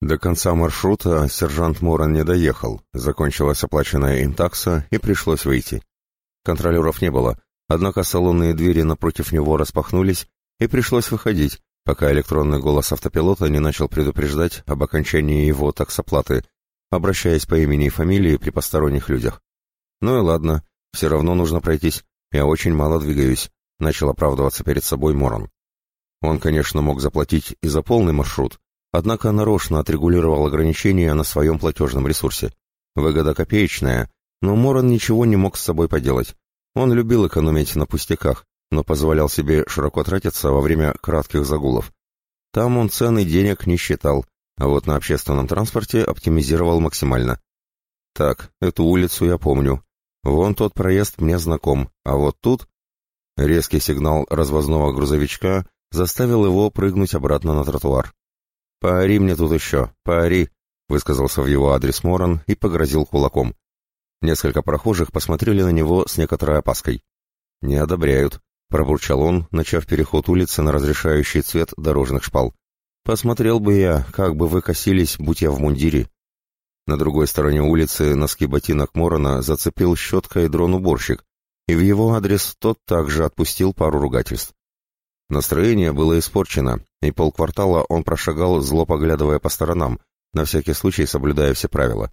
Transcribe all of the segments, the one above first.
До конца маршрута сержант Моран не доехал, закончилась оплаченная им такса и пришлось выйти. Контролеров не было, однако салонные двери напротив него распахнулись, и пришлось выходить, пока электронный голос автопилота не начал предупреждать об окончании его таксоплаты, обращаясь по имени и фамилии при посторонних людях. «Ну и ладно, все равно нужно пройтись, я очень мало двигаюсь», — начал оправдываться перед собой Моран. Он, конечно, мог заплатить и за полный маршрут, однако нарочно отрегулировал ограничения на своем платежном ресурсе. Выгода копеечная, но Моран ничего не мог с собой поделать. Он любил экономить на пустяках, но позволял себе широко тратиться во время кратких загулов. Там он цены денег не считал, а вот на общественном транспорте оптимизировал максимально. Так, эту улицу я помню. Вон тот проезд мне знаком, а вот тут... Резкий сигнал развозного грузовичка заставил его прыгнуть обратно на тротуар. «Поори мне тут еще, поори», — высказался в его адрес Моран и погрозил кулаком. Несколько прохожих посмотрели на него с некоторой опаской. «Не одобряют», Пробурчал он, начав переход улицы на разрешающий цвет дорожных шпал. «Посмотрел бы я, как бы вы косились, будь я в мундире». На другой стороне улицы носки ботинок Морона зацепил щеткой дрон-уборщик, и в его адрес тот также отпустил пару ругательств. Настроение было испорчено, и полквартала он прошагал, зло поглядывая по сторонам, на всякий случай соблюдая все правила.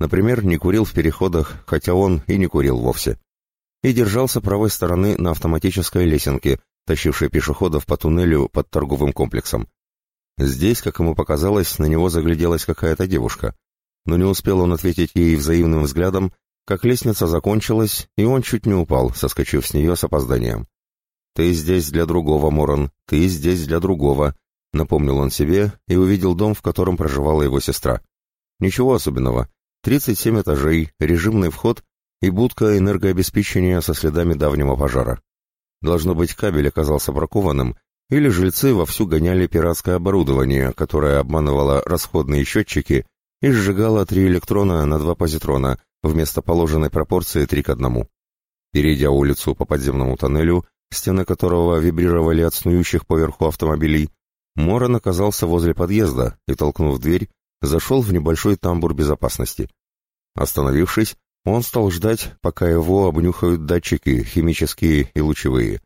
Например, не курил в переходах, хотя он и не курил вовсе и держался правой стороны на автоматической лесенке, тащившей пешеходов по туннелю под торговым комплексом. Здесь, как ему показалось, на него загляделась какая-то девушка, но не успел он ответить ей взаимным взглядом, как лестница закончилась, и он чуть не упал, соскочив с нее с опозданием. «Ты здесь для другого, Моран, ты здесь для другого», — напомнил он себе и увидел дом, в котором проживала его сестра. Ничего особенного. 37 этажей, режимный вход и будка энергообеспечения со следами давнего пожара. Должно быть, кабель оказался бракованным, или жильцы вовсю гоняли пиратское оборудование, которое обманывало расходные счетчики и сжигало три электрона на два позитрона вместо положенной пропорции три к одному. Перейдя улицу по подземному тоннелю, стены которого вибрировали от снующих поверху автомобилей, Моран оказался возле подъезда и, толкнув дверь, зашел в небольшой тамбур безопасности. Остановившись, он стал ждать, пока его обнюхают датчики, химические и лучевые.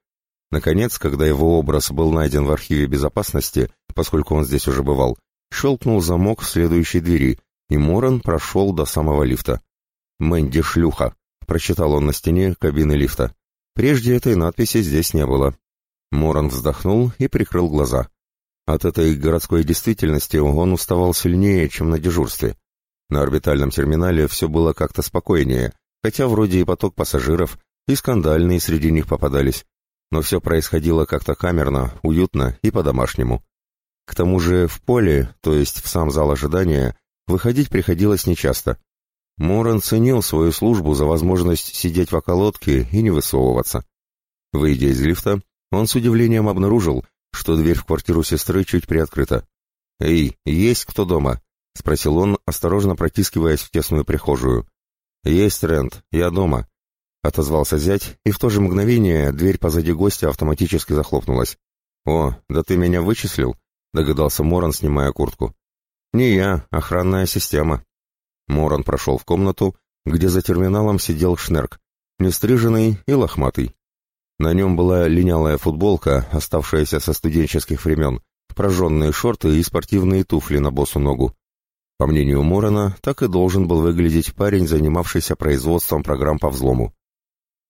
Наконец, когда его образ был найден в архиве безопасности, поскольку он здесь уже бывал, щелкнул замок в следующей двери, и Моран прошел до самого лифта. «Мэнди шлюха», — прочитал он на стене кабины лифта. Прежде этой надписи здесь не было. Моран вздохнул и прикрыл глаза. От этой городской действительности он уставал сильнее, чем на дежурстве. На орбитальном терминале все было как-то спокойнее, хотя вроде и поток пассажиров, и скандальные среди них попадались. Но все происходило как-то камерно, уютно и по-домашнему. К тому же в поле, то есть в сам зал ожидания, выходить приходилось нечасто. Моран ценил свою службу за возможность сидеть в околотке и не высовываться. Выйдя из лифта, он с удивлением обнаружил, что дверь в квартиру сестры чуть приоткрыта. «Эй, есть кто дома?» — спросил он, осторожно протискиваясь в тесную прихожую. «Есть, Рент, я дома», — отозвался зять, и в то же мгновение дверь позади гостя автоматически захлопнулась. «О, да ты меня вычислил?» — догадался Моран, снимая куртку. «Не я, охранная система». Моран прошел в комнату, где за терминалом сидел Шнерк, нестриженный и лохматый. На нем была линялая футболка, оставшаяся со студенческих времен, прожженные шорты и спортивные туфли на босу ногу. По мнению Морона, так и должен был выглядеть парень, занимавшийся производством программ по взлому.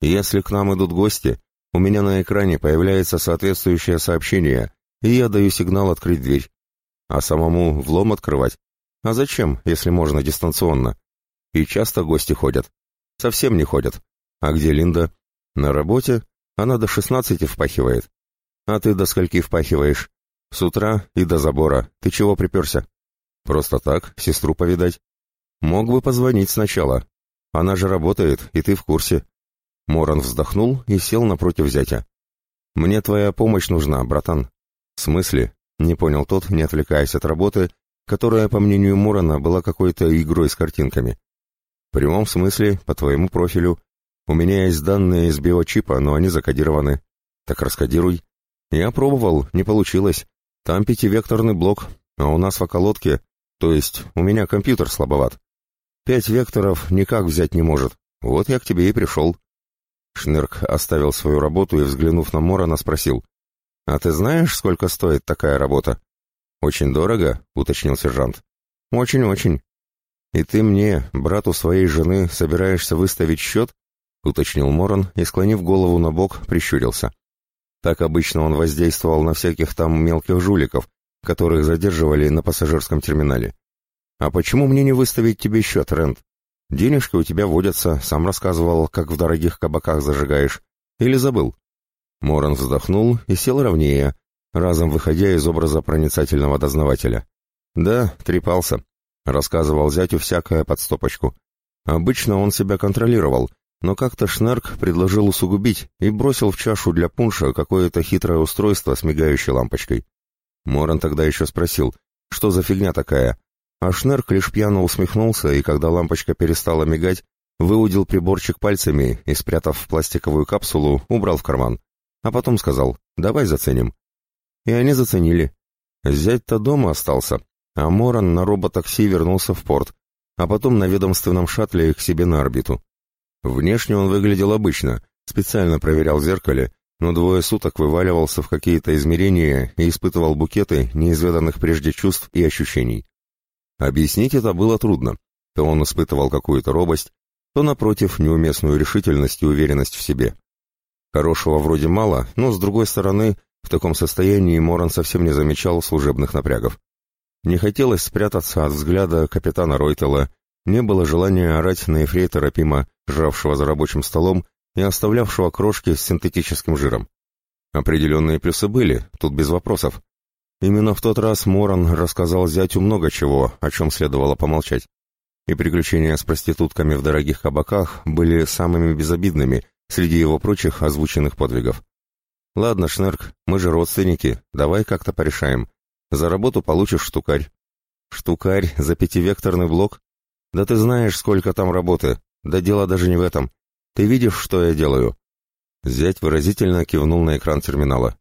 Если к нам идут гости, у меня на экране появляется соответствующее сообщение, и я даю сигнал открыть дверь. А самому влом открывать? А зачем, если можно дистанционно? И часто гости ходят? Совсем не ходят. А где Линда? На работе? Она до шестнадцати впахивает. А ты до скольки впахиваешь? С утра и до забора. Ты чего приперся? Просто так, сестру повидать. Мог бы позвонить сначала. Она же работает, и ты в курсе. Моран вздохнул и сел напротив зятя. Мне твоя помощь нужна, братан. В смысле? Не понял тот, не отвлекаясь от работы, которая, по мнению Морана, была какой-то игрой с картинками. В прямом смысле, по твоему профилю. У меня есть данные из биочипа, но они закодированы. Так раскодируй. Я пробовал, не получилось. Там пятивекторный блок, а у нас в околотке То есть у меня компьютер слабоват. Пять векторов никак взять не может. Вот я к тебе и пришел». Шнырк оставил свою работу и, взглянув на Морона, спросил. «А ты знаешь, сколько стоит такая работа?» «Очень дорого?» — уточнил сержант. «Очень-очень. И ты мне, брату своей жены, собираешься выставить счет?» — уточнил Морон и, склонив голову на бок, прищурился. Так обычно он воздействовал на всяких там мелких жуликов, которых задерживали на пассажирском терминале. «А почему мне не выставить тебе счет, Рент? Денежки у тебя водятся, сам рассказывал, как в дорогих кабаках зажигаешь. Или забыл?» Моран вздохнул и сел ровнее, разом выходя из образа проницательного дознавателя. «Да, трепался», — рассказывал зятю всякое под стопочку. Обычно он себя контролировал, но как-то Шнарк предложил усугубить и бросил в чашу для пунша какое-то хитрое устройство с мигающей лампочкой. Моран тогда еще спросил, что за фигня такая, а Шнерк лишь пьяно усмехнулся, и когда лампочка перестала мигать, выудил приборчик пальцами и, спрятав в пластиковую капсулу, убрал в карман. А потом сказал «давай заценим». И они заценили. Зять-то дома остался, а Моран на роботакси вернулся в порт, а потом на ведомственном шаттле к себе на орбиту. Внешне он выглядел обычно, специально проверял в зеркале, но двое суток вываливался в какие-то измерения и испытывал букеты неизведанных прежде чувств и ощущений. Объяснить это было трудно. То он испытывал какую-то робость, то, напротив, неуместную решительность и уверенность в себе. Хорошего вроде мало, но, с другой стороны, в таком состоянии Моран совсем не замечал служебных напрягов. Не хотелось спрятаться от взгляда капитана Ройтела, не было желания орать на эфрейтора Пима, жравшего за рабочим столом и оставлявшего крошки с синтетическим жиром. Определенные плюсы были, тут без вопросов. Именно в тот раз Моран рассказал зятю много чего, о чем следовало помолчать. И приключения с проститутками в дорогих кабаках были самыми безобидными среди его прочих озвученных подвигов. «Ладно, Шнерк, мы же родственники, давай как-то порешаем. За работу получишь штукарь». «Штукарь за пятивекторный блок? Да ты знаешь, сколько там работы. Да дело даже не в этом. Ты видишь, что я делаю?» Зять выразительно кивнул на экран терминала.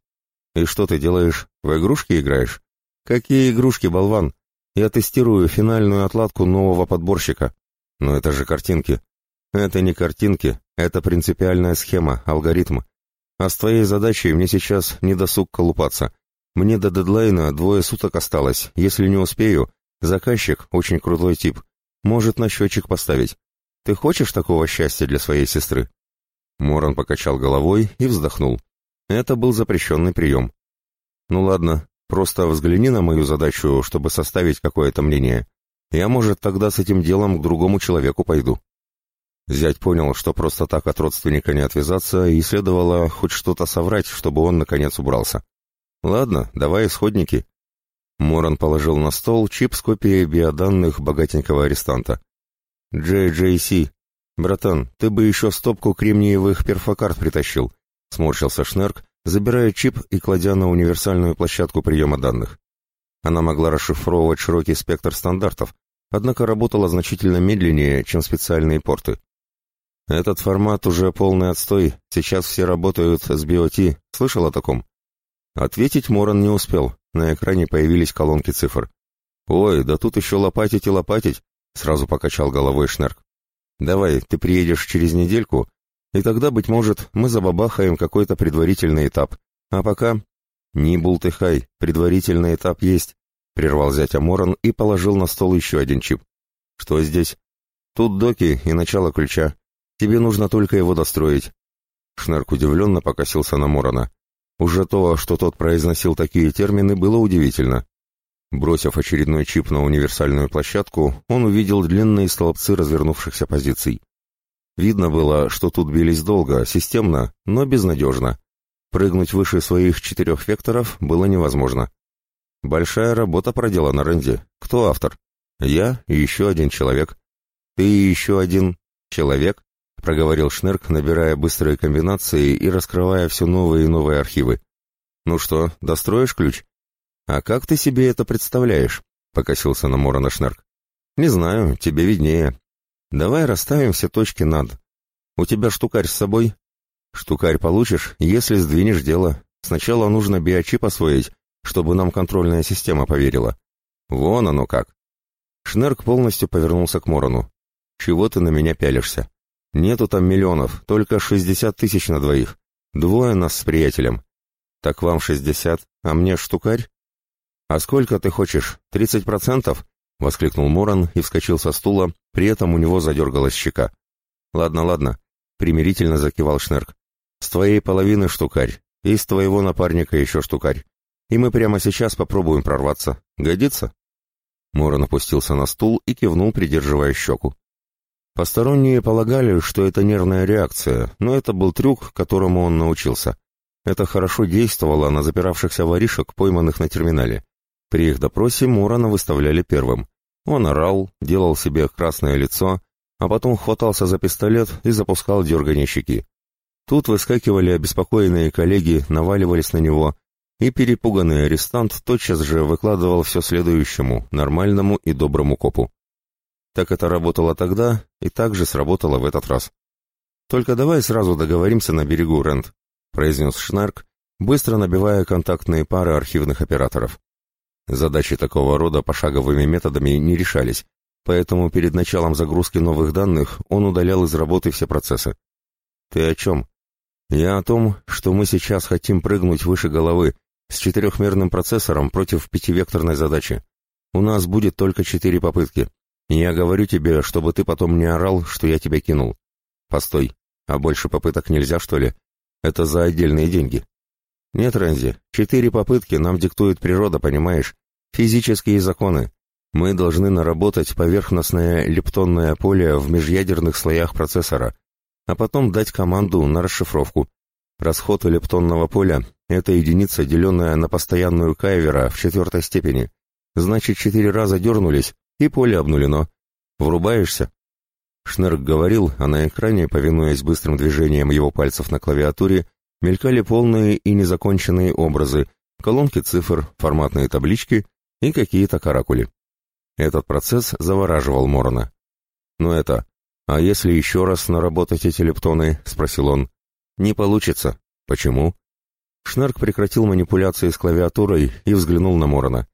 «И что ты делаешь? В игрушки играешь?» «Какие игрушки, болван? Я тестирую финальную отладку нового подборщика». «Но это же картинки». «Это не картинки, это принципиальная схема, алгоритм. А с твоей задачей мне сейчас не досуг колупаться. Мне до дедлайна двое суток осталось. Если не успею, заказчик, очень крутой тип, может на счетчик поставить. Ты хочешь такого счастья для своей сестры?» Моран покачал головой и вздохнул. Это был запрещенный прием. «Ну ладно, просто взгляни на мою задачу, чтобы составить какое-то мнение. Я, может, тогда с этим делом к другому человеку пойду». Зять понял, что просто так от родственника не отвязаться, и следовало хоть что-то соврать, чтобы он, наконец, убрался. «Ладно, давай исходники». Моран положил на стол чип с копией биоданных богатенького арестанта. «JJC. Братан, ты бы еще стопку кремниевых перфокарт притащил», — сморщился Шнерк, забирая чип и кладя на универсальную площадку приема данных. Она могла расшифровывать широкий спектр стандартов, однако работала значительно медленнее, чем специальные порты. «Этот формат уже полный отстой, сейчас все работают с BOT, слышал о таком?» Ответить Моран не успел, на экране появились колонки цифр. «Ой, да тут еще лопатить и лопатить», — сразу покачал головой Шнерк. «Давай, ты приедешь через недельку, и тогда, быть может, мы забабахаем какой-то предварительный этап. А пока... Не бултыхай, предварительный этап есть, — прервал зятя Моран и положил на стол еще один чип. Что здесь? Тут доки и начало ключа. Тебе нужно только его достроить. Шнарк удивленно покосился на Морана. Уже то, что тот произносил такие термины, было удивительно. Бросив очередной чип на универсальную площадку, он увидел длинные столбцы развернувшихся позиций. Видно было, что тут бились долго, системно, но безнадежно. Прыгнуть выше своих четырех векторов было невозможно. Большая работа проделана, Рэнди. Кто автор? Я и еще один человек. Ты и еще один человек? Проговорил Шнерк, набирая быстрые комбинации и раскрывая все новые и новые архивы. Ну что, достроишь ключ? А как ты себе это представляешь? Покосился на Морона Шнерк. Не знаю, тебе виднее. Давай расставим все точки над. У тебя штукарь с собой? Штукарь получишь, если сдвинешь дело. Сначала нужно биочип освоить, чтобы нам контрольная система поверила. Вон оно как. Шнерк полностью повернулся к Морону. «Чего ты на меня пялишься? Нету там миллионов, только шестьдесят тысяч на двоих. Двое нас с приятелем. Так вам шестьдесят, а мне штукарь? А сколько ты хочешь? Тридцать процентов? Воскликнул Моран и вскочил со стула, при этом у него задергалась щека. Ладно, ладно, примирительно закивал Шнерк. С твоей половины штукарь, и с твоего напарника еще штукарь. И мы прямо сейчас попробуем прорваться. Годится? Моран опустился на стул и кивнул, придерживая щеку. Посторонние полагали, что это нервная реакция, но это был трюк, которому он научился. Это хорошо действовало на запиравшихся воришек, пойманных на терминале. При их допросе Мурана выставляли первым. Он орал, делал себе красное лицо, а потом хватался за пистолет и запускал дергание щеки. Тут выскакивали обеспокоенные коллеги, наваливались на него, и перепуганный арестант тотчас же выкладывал все следующему, нормальному и доброму копу. Так это работало тогда и также сработало в этот раз. «Только давай сразу договоримся на берегу, Рент», — произнес Шнарк, быстро набивая контактные пары архивных операторов. Задачи такого рода пошаговыми методами не решались, поэтому перед началом загрузки новых данных он удалял из работы все процессы. «Ты о чем?» «Я о том, что мы сейчас хотим прыгнуть выше головы с четырехмерным процессором против пятивекторной задачи. У нас будет только четыре попытки, я говорю тебе, чтобы ты потом не орал, что я тебя кинул. Постой, а больше попыток нельзя, что ли? Это за отдельные деньги. Нет, Рэнзи, четыре попытки нам диктует природа, понимаешь? Физические законы. Мы должны наработать поверхностное лептонное поле в межъядерных слоях процессора, а потом дать команду на расшифровку. Расход лептонного поля — это единица, деленная на постоянную кайвера в четвертой степени. Значит, четыре раза дернулись, и поле обнулено. Врубаешься?» Шнерк говорил, а на экране, повинуясь быстрым движениям его пальцев на клавиатуре, мелькали полные и незаконченные образы, колонки цифр, форматные таблички и какие-то каракули. Этот процесс завораживал Морона. «Ну это... А если еще раз наработать эти лептоны?» — спросил он. «Не получится. Почему?» Шнерк прекратил манипуляции с клавиатурой и взглянул на Морона.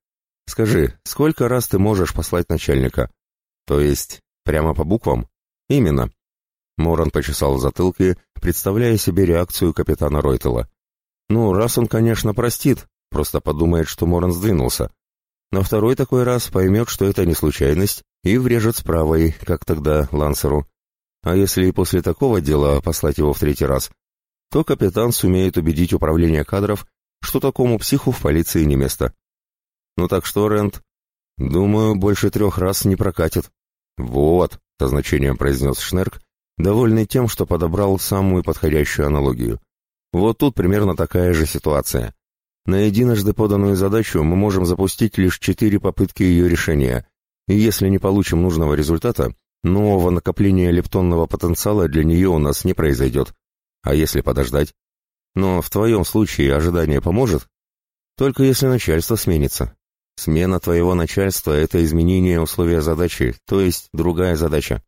Скажи, сколько раз ты можешь послать начальника? То есть, прямо по буквам? Именно. Моран почесал в затылке, представляя себе реакцию капитана Ройтела. Ну, раз он, конечно, простит, просто подумает, что Моран сдвинулся. На второй такой раз поймет, что это не случайность, и врежет с правой, как тогда Лансеру. А если и после такого дела послать его в третий раз, то капитан сумеет убедить управление кадров, что такому психу в полиции не место. «Ну так что, Рент?» «Думаю, больше трех раз не прокатит». «Вот», — со значением произнес Шнерк, довольный тем, что подобрал самую подходящую аналогию. «Вот тут примерно такая же ситуация. На единожды поданную задачу мы можем запустить лишь четыре попытки ее решения, и если не получим нужного результата, нового накопления лептонного потенциала для нее у нас не произойдет. А если подождать? Но в твоем случае ожидание поможет? Только если начальство сменится. Смена твоего начальства — это изменение условия задачи, то есть другая задача.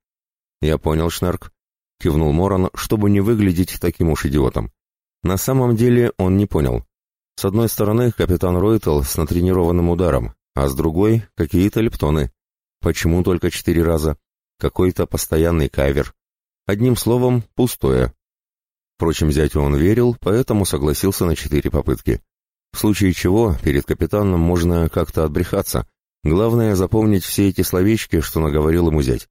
Я понял, Шнарк. Кивнул Моран, чтобы не выглядеть таким уж идиотом. На самом деле он не понял. С одной стороны, капитан Ройтл с натренированным ударом, а с другой — какие-то лептоны. Почему только четыре раза? Какой-то постоянный кавер. Одним словом, пустое. Впрочем, зятю он верил, поэтому согласился на четыре попытки. В случае чего, перед капитаном можно как-то отбрехаться. Главное запомнить все эти словечки, что наговорил ему зять.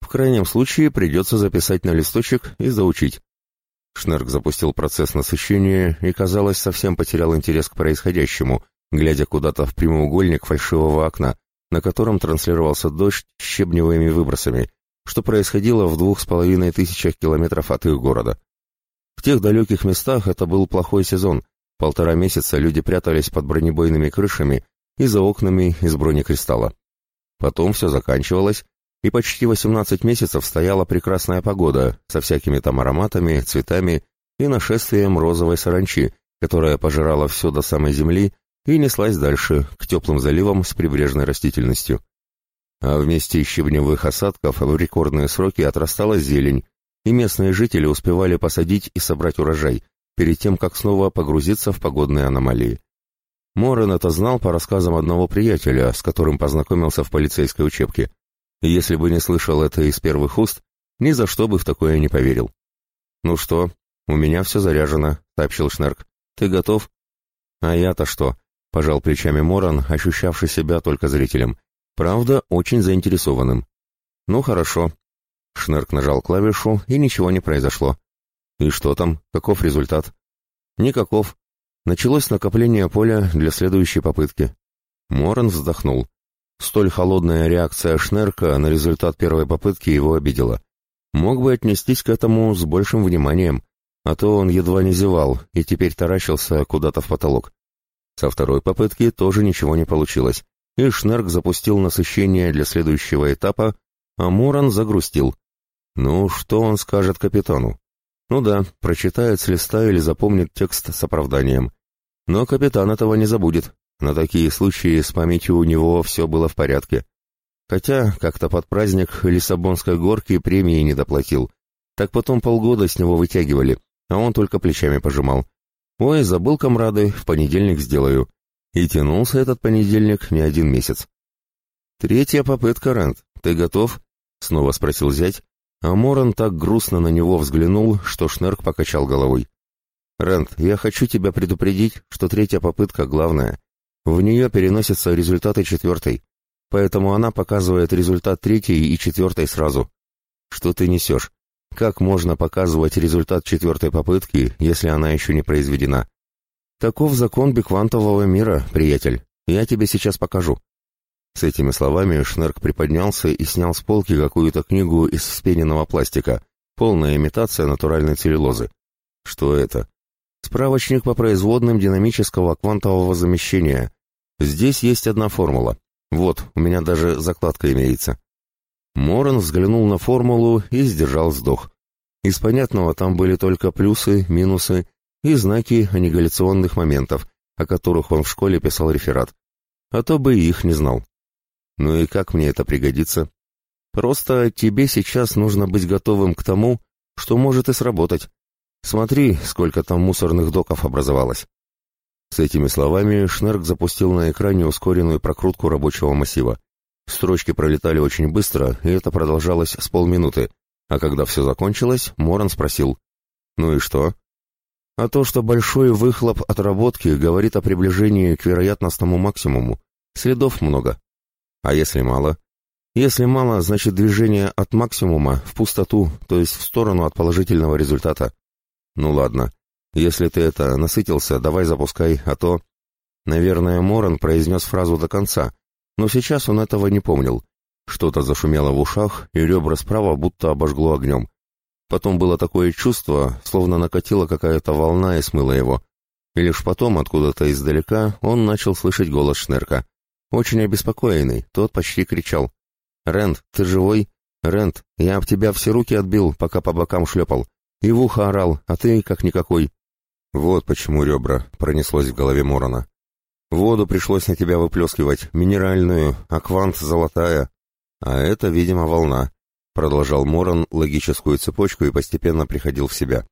В крайнем случае придется записать на листочек и заучить. Шнерк запустил процесс насыщения и, казалось, совсем потерял интерес к происходящему, глядя куда-то в прямоугольник фальшивого окна, на котором транслировался дождь щебневыми выбросами, что происходило в двух с половиной тысячах километров от их города. В тех далеких местах это был плохой сезон, Полтора месяца люди прятались под бронебойными крышами и за окнами из бронекристалла. Потом все заканчивалось, и почти 18 месяцев стояла прекрасная погода со всякими там ароматами, цветами и нашествием розовой саранчи, которая пожирала все до самой земли и неслась дальше, к теплым заливам с прибрежной растительностью. А вместе щебневых осадков в рекордные сроки отрастала зелень, и местные жители успевали посадить и собрать урожай, перед тем, как снова погрузиться в погодные аномалии. Морен это знал по рассказам одного приятеля, с которым познакомился в полицейской учебке. И если бы не слышал это из первых уст, ни за что бы в такое не поверил. «Ну что, у меня все заряжено», — сообщил Шнерк. «Ты готов?» «А я-то что?» — пожал плечами Моран, ощущавший себя только зрителем. «Правда, очень заинтересованным». «Ну, хорошо». Шнерк нажал клавишу, и ничего не произошло. «И что там? Каков результат?» «Никаков. Началось накопление поля для следующей попытки». Моран вздохнул. Столь холодная реакция Шнерка на результат первой попытки его обидела. Мог бы отнестись к этому с большим вниманием, а то он едва не зевал и теперь таращился куда-то в потолок. Со второй попытки тоже ничего не получилось, и Шнерк запустил насыщение для следующего этапа, а Муран загрустил. Ну, что он скажет капитану? Ну да, прочитает с листа или запомнит текст с оправданием. Но капитан этого не забудет. На такие случаи с памятью у него все было в порядке. Хотя как-то под праздник Лиссабонской горки премии не доплатил. Так потом полгода с него вытягивали, а он только плечами пожимал. «Ой, забыл, комрады, в понедельник сделаю». И тянулся этот понедельник не один месяц. «Третья попытка, Рент. Ты готов?» — снова спросил зять, а Моран так грустно на него взглянул, что Шнерк покачал головой. «Рент, я хочу тебя предупредить, что третья попытка главная. В нее переносятся результаты четвертой, поэтому она показывает результат третьей и четвертой сразу. Что ты несешь? Как можно показывать результат четвертой попытки, если она еще не произведена? Таков закон биквантового мира, приятель. Я тебе сейчас покажу. С этими словами Шнерк приподнялся и снял с полки какую-то книгу из вспененного пластика, полная имитация натуральной целлюлозы. Что это? Справочник по производным динамического квантового замещения. Здесь есть одна формула. Вот, у меня даже закладка имеется. Моран взглянул на формулу и сдержал вздох. Из понятного там были только плюсы, минусы и знаки аннигиляционных моментов, о которых он в школе писал реферат. А то бы и их не знал. Ну и как мне это пригодится? Просто тебе сейчас нужно быть готовым к тому, что может и сработать. Смотри, сколько там мусорных доков образовалось. С этими словами Шнерк запустил на экране ускоренную прокрутку рабочего массива. Строчки пролетали очень быстро, и это продолжалось с полминуты, а когда все закончилось, Моран спросил, «Ну и что?» «А то, что большой выхлоп отработки говорит о приближении к вероятностному максимуму. Следов много. А если мало?» «Если мало, значит движение от максимума в пустоту, то есть в сторону от положительного результата». «Ну ладно. Если ты это насытился, давай запускай, а то...» Наверное, Моран произнес фразу до конца, но сейчас он этого не помнил. Что-то зашумело в ушах, и ребра справа будто обожгло огнем. Потом было такое чувство, словно накатила какая-то волна и смыла его. И лишь потом, откуда-то издалека, он начал слышать голос Шнерка. Очень обеспокоенный, тот почти кричал. «Рент, ты живой? Рент, я об тебя все руки отбил, пока по бокам шлепал. И в ухо орал, а ты как никакой». «Вот почему ребра», — пронеслось в голове Морона. Воду пришлось на тебя выплескивать, минеральную, аквант золотая. А это, видимо, волна. Продолжал Моран логическую цепочку и постепенно приходил в себя.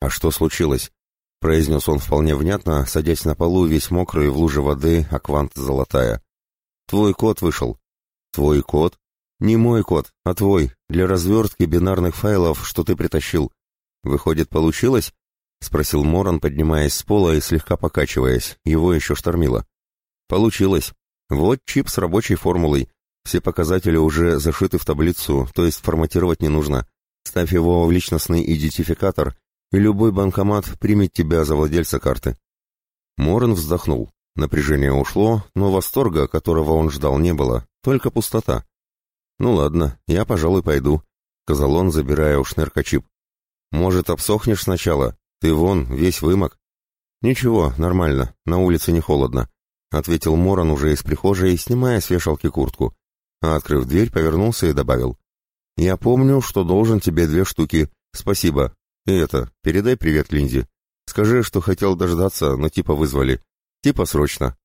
А что случилось? произнес он вполне внятно, садясь на полу весь мокрый в луже воды, аквант золотая. Твой код вышел. Твой код? Не мой код, а твой, для развертки бинарных файлов, что ты притащил. Выходит, получилось? — спросил Моран, поднимаясь с пола и слегка покачиваясь. Его еще штормило. «Получилось. Вот чип с рабочей формулой. Все показатели уже зашиты в таблицу, то есть форматировать не нужно. Ставь его в личностный идентификатор, и любой банкомат примет тебя за владельца карты». Моран вздохнул. Напряжение ушло, но восторга, которого он ждал, не было, только пустота. «Ну ладно, я, пожалуй, пойду», — сказал он, забирая у Шнерка чип. «Может, обсохнешь сначала?» «Ты вон, весь вымок». «Ничего, нормально, на улице не холодно», — ответил Моран уже из прихожей, снимая с вешалки куртку. А, открыв дверь, повернулся и добавил. «Я помню, что должен тебе две штуки. Спасибо. И это, передай привет Линде. Скажи, что хотел дождаться, но типа вызвали. Типа срочно».